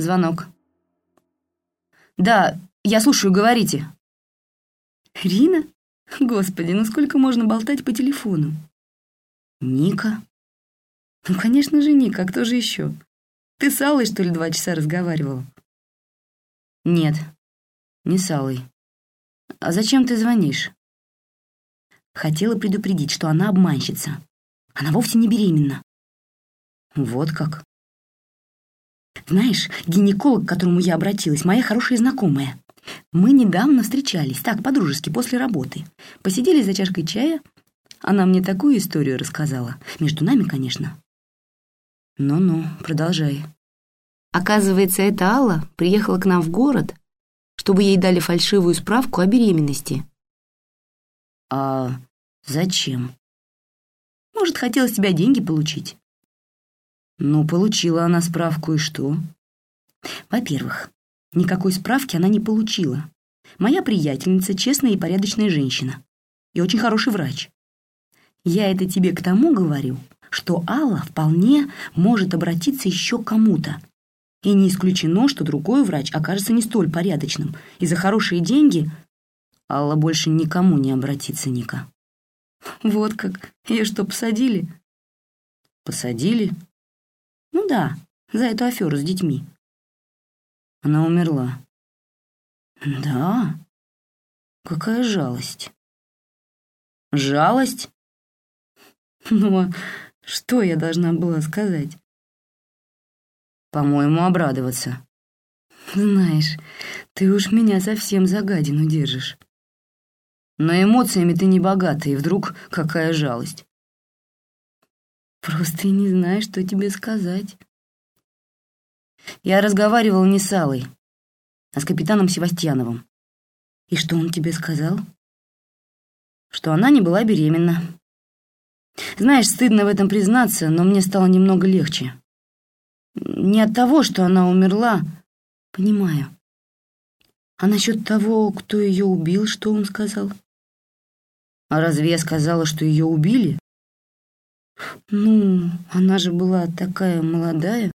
Звонок. «Да, я слушаю, говорите». «Рина? Господи, ну сколько можно болтать по телефону?» «Ника?» «Ну, конечно же, Ника, а кто же еще? Ты с Аллой, что ли, два часа разговаривала?» «Нет, не с Аллой. А зачем ты звонишь?» Хотела предупредить, что она обманщица. Она вовсе не беременна. Вот как. Знаешь, гинеколог, к которому я обратилась, моя хорошая знакомая. Мы недавно встречались, так, по-дружески, после работы. Посидели за чашкой чая. Она мне такую историю рассказала. Между нами, конечно. Ну-ну, продолжай. Оказывается, эта Алла приехала к нам в город, чтобы ей дали фальшивую справку о беременности. А зачем? Может, хотела с тебя деньги получить? Ну, получила она справку, и что? Во-первых, никакой справки она не получила. Моя приятельница честная и порядочная женщина. И очень хороший врач. Я это тебе к тому говорю, что Алла вполне может обратиться еще к кому-то. И не исключено, что другой врач окажется не столь порядочным, и за хорошие деньги Алла больше никому не обратится, Ника. Вот как? Ее что, посадили? Посадили? Ну да, за эту аферу с детьми. Она умерла. Да? Какая жалость. Жалость? Ну, а что я должна была сказать? По-моему, обрадоваться. Знаешь, ты уж меня совсем за гадину держишь. Но эмоциями ты не богата, и вдруг какая жалость. Просто не знаю, что тебе сказать. Я разговаривал не с Аллой, а с капитаном Севастьяновым. И что он тебе сказал? Что она не была беременна. Знаешь, стыдно в этом признаться, но мне стало немного легче. Не от того, что она умерла. Понимаю. А насчет того, кто ее убил, что он сказал? А разве я сказала, что ее убили? Ну, она же была такая молодая.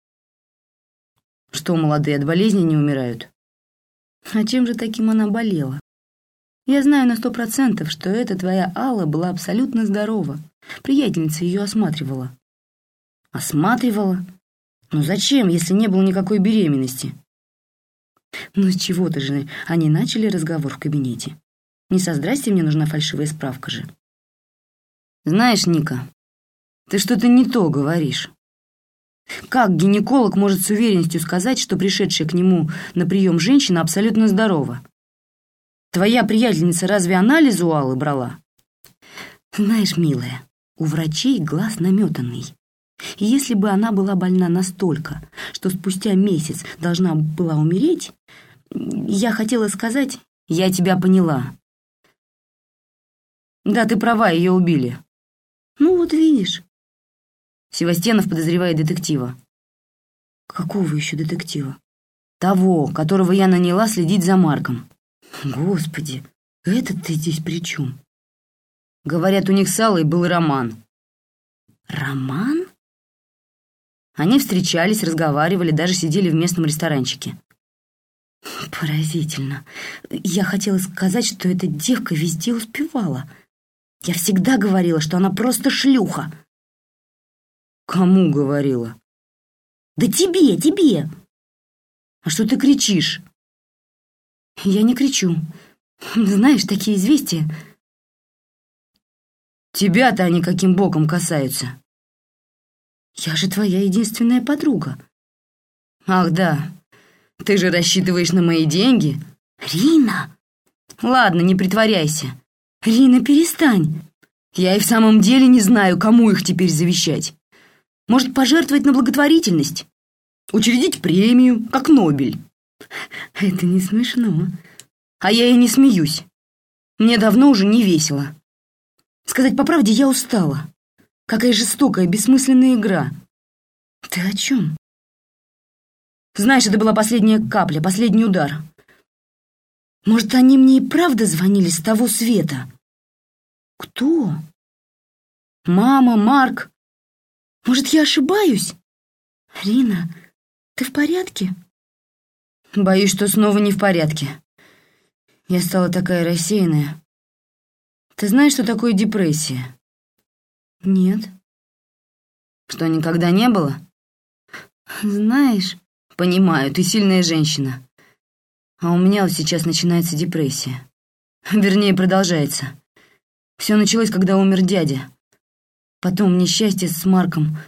Что молодые от болезни не умирают? А чем же таким она болела? Я знаю на сто процентов, что эта твоя Алла была абсолютно здорова. Приятельница ее осматривала. Осматривала? Ну зачем, если не было никакой беременности? Ну с чего-то же они начали разговор в кабинете. Не со здрасте мне нужна фальшивая справка же. Знаешь, Ника, ты что-то не то говоришь. Как гинеколог может с уверенностью сказать, что пришедшая к нему на прием женщина абсолютно здорова? Твоя приятельница разве анализ у Аллы брала? Знаешь, милая, у врачей глаз наметанный. И если бы она была больна настолько, что спустя месяц должна была умереть, я хотела сказать, я тебя поняла. Да, ты права, ее убили. Ну вот видишь. Севастьянов подозревает детектива. Какого еще детектива? Того, которого я наняла следить за Марком. Господи, этот ты здесь при чем? Говорят, у них с Аллой был роман. Роман? Они встречались, разговаривали, даже сидели в местном ресторанчике. Поразительно. Я хотела сказать, что эта девка везде успевала. Я всегда говорила, что она просто шлюха. Кому говорила? Да тебе, тебе. А что ты кричишь? Я не кричу. Знаешь, такие известия... Тебя-то они каким боком касаются? Я же твоя единственная подруга. Ах, да. Ты же рассчитываешь на мои деньги? Рина! Ладно, не притворяйся. Рина, перестань. Я и в самом деле не знаю, кому их теперь завещать. Может, пожертвовать на благотворительность? Учредить премию, как Нобель. Это не смешно. А я и не смеюсь. Мне давно уже не весело. Сказать по правде, я устала. Какая жестокая, бессмысленная игра. Ты о чем? Знаешь, это была последняя капля, последний удар. Может, они мне и правда звонили с того света? Кто? Мама, Марк. Может, я ошибаюсь? Рина, ты в порядке? Боюсь, что снова не в порядке. Я стала такая рассеянная. Ты знаешь, что такое депрессия? Нет. Что, никогда не было? Знаешь, понимаю, ты сильная женщина. А у меня вот сейчас начинается депрессия. Вернее, продолжается. Все началось, когда умер дядя. Потом несчастье с Марком.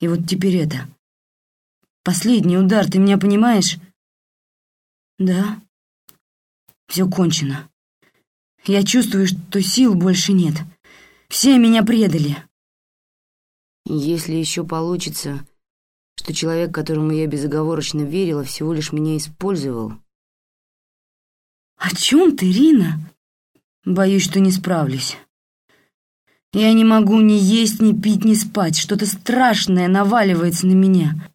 И вот теперь это. Последний удар, ты меня понимаешь? Да. Все кончено. Я чувствую, что сил больше нет. Все меня предали. Если еще получится, что человек, которому я безоговорочно верила, всего лишь меня использовал. О чем ты, Рина? Боюсь, что не справлюсь. Я не могу ни есть, ни пить, ни спать. Что-то страшное наваливается на меня.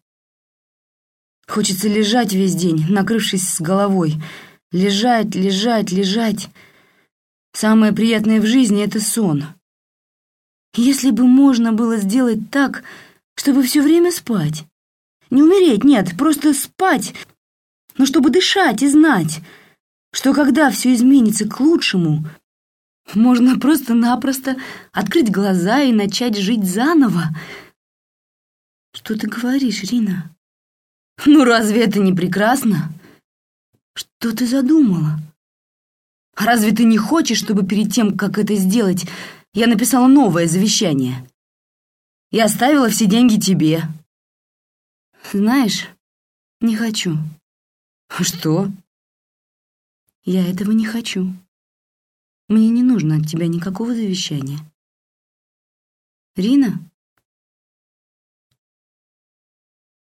Хочется лежать весь день, накрывшись с головой. Лежать, лежать, лежать. Самое приятное в жизни — это сон. Если бы можно было сделать так, чтобы все время спать. Не умереть, нет, просто спать, но чтобы дышать и знать, что когда все изменится к лучшему, можно просто-напросто открыть глаза и начать жить заново. Что ты говоришь, Рина? Ну разве это не прекрасно? Что ты задумала? Разве ты не хочешь, чтобы перед тем, как это сделать, я написала новое завещание? И оставила все деньги тебе. Знаешь, не хочу. Что? Я этого не хочу. Мне не нужно от тебя никакого завещания. Рина?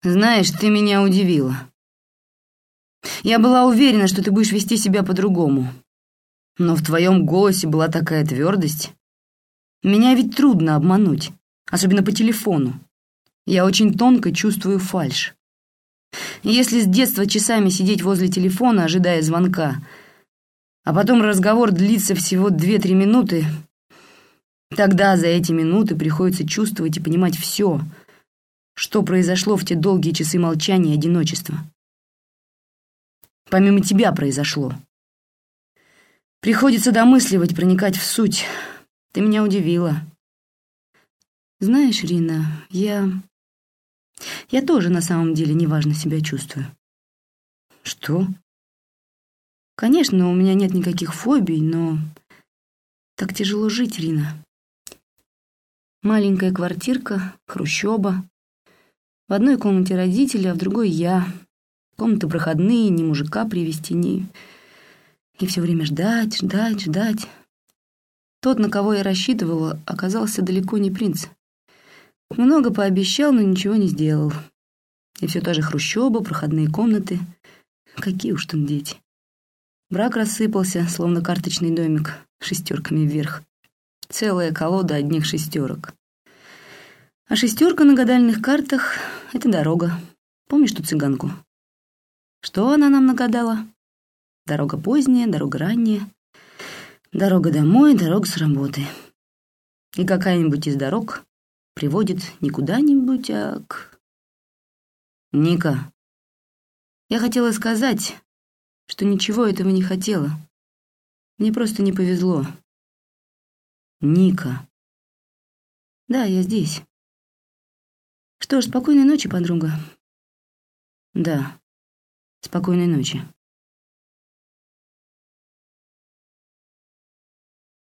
Знаешь, ты меня удивила. Я была уверена, что ты будешь вести себя по-другому. Но в твоем голосе была такая твердость. Меня ведь трудно обмануть, особенно по телефону. Я очень тонко чувствую фальшь. Если с детства часами сидеть возле телефона, ожидая звонка, а потом разговор длится всего 2-3 минуты, тогда за эти минуты приходится чувствовать и понимать все, что произошло в те долгие часы молчания и одиночества. Помимо тебя произошло. Приходится домысливать, проникать в суть. Ты меня удивила. Знаешь, Рина, я... Я тоже на самом деле неважно себя чувствую. Что? Конечно, у меня нет никаких фобий, но так тяжело жить, Рина. Маленькая квартирка, хрущоба. В одной комнате родители, а в другой я. Комнаты проходные, ни мужика привести, ни... И все время ждать, ждать, ждать. Тот, на кого я рассчитывала, оказался далеко не принц. Много пообещал, но ничего не сделал. И все та же хрущоба, проходные комнаты. Какие уж там дети. Брак рассыпался, словно карточный домик, шестерками вверх. Целая колода одних шестерок. А шестерка на гадальных картах — это дорога. Помнишь ту цыганку? Что она нам нагадала? Дорога поздняя, дорога ранняя. Дорога домой, дорога с работы. И какая-нибудь из дорог приводит не куда-нибудь, а к... Ника, я хотела сказать, что ничего этого не хотела. Мне просто не повезло. Ника. Да, я здесь. Что ж, спокойной ночи, подруга. Да, спокойной ночи.